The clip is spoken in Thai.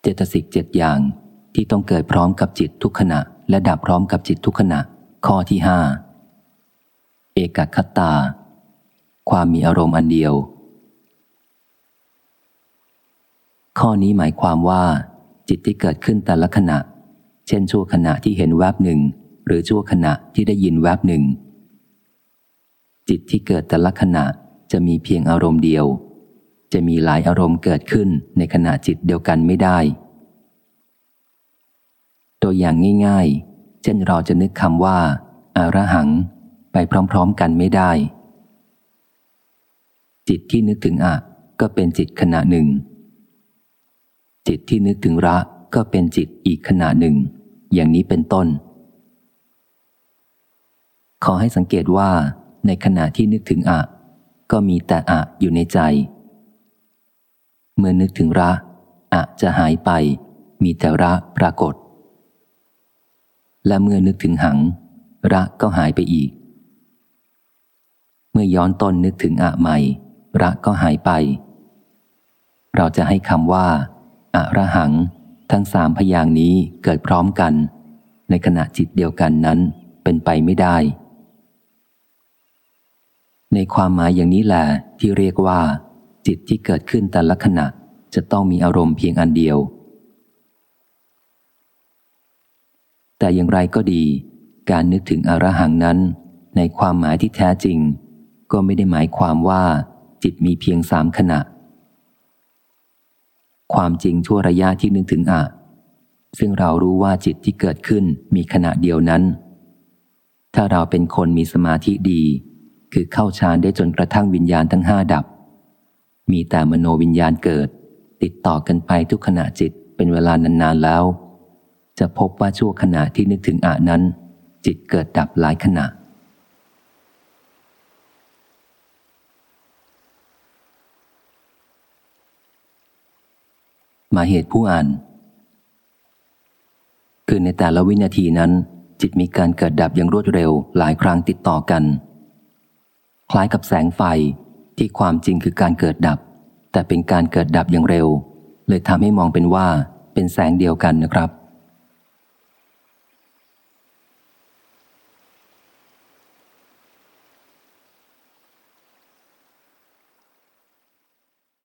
เจตสิกเจ็ดอย่างที่ต้องเกิดพร้อมกับจิตทุกขณะ และดับพร้อมกับจิตทุกขณะ ข้อที่ห้าเอกคตา ความมีอารมณ์อันเดียว ข้อนี้หมายความว่า จิตที่เกิดขึ้นแต่ละขณะ เช่นชั่วขณะที่เห็นแวบหนึ่ง หรือชั่วขณะที่ได้ยินแวบหนึ่ง จิตที่เกิดแต่ละขณะจะมีเพียงอารมณ์เดียว จะมีหลายอารมณ์เกิดขึ้นในขณะจิตเดียวกันไม่ได้ ตัวอย่างง่ายๆ เช่นเราจะนึกคำว่า อาระหัง ไปพร้อมๆกันไม่ได้ จิตที่นึกถึงอะก็เป็นจิตขณะหนึ่ง จิตที่นึกถึงระก็เป็นจิตอีกขณะหนึ่ง อย่างนี้เป็นต้น ขอให้สังเกตว่าในขณะที่นึกถึงอะ ก็มีแต่อะอยู่ในใจ เมื่อนึกถึงระอะจะหายไป มีแต่ระปรากฏ และเมื่อนึกถึงหัง ระก็หายไปอีก เมื่อย้อนต้นนึกถึงอะใหม่ ระก็หายไป เราจะให้คำว่าอะระหัง ทั้งสามพยางนี้เกิดพร้อมกัน ในขณะจิตเดียวกันนั้นเป็นไปไม่ได้ ในความหมายอย่างนี้แหละที่เรียกว่า จิตที่เกิดขึ้นแต่ละขณะ จะต้องมีอารมณ์เพียงอันเดียว แต่อย่างไรก็ดี การนึกถึงอรหังนั้น ในความหมายที่แท้จริง ก็ไม่ได้หมายความว่าจิตมีเพียงสามขณะ ความจริงชั่วระยะที่นึกถึงอะซึ่งเรารู้ว่าจิตที่เกิดขึ้นมีขณะเดียวนั้น ถ้าเราเป็นคนมีสมาธิดี คือเข้าฌานได้จนกระทั่งวิญญาณทั้งห้าดับ มีแต่มโนวิญญาณเกิด ติดต่อกันไปทุกขณะจิตเป็นเวลานานๆแล้ว จะพบว่าชั่วขณะที่นึกถึงอะนั้น จิตเกิดดับหลายขณะ มาเหตุผู้อ่าน คือในแต่ละวินาทีนั้น จิตมีการเกิดดับอย่างรวดเร็วหลายครั้งติดต่อกัน คล้ายกับแสงไฟที่ความจริงคือการเกิดดับ แต่เป็นการเกิดดับอย่างเร็ว เลยทำให้มองเป็นว่าเป็นแสงเดียวกันนะครับ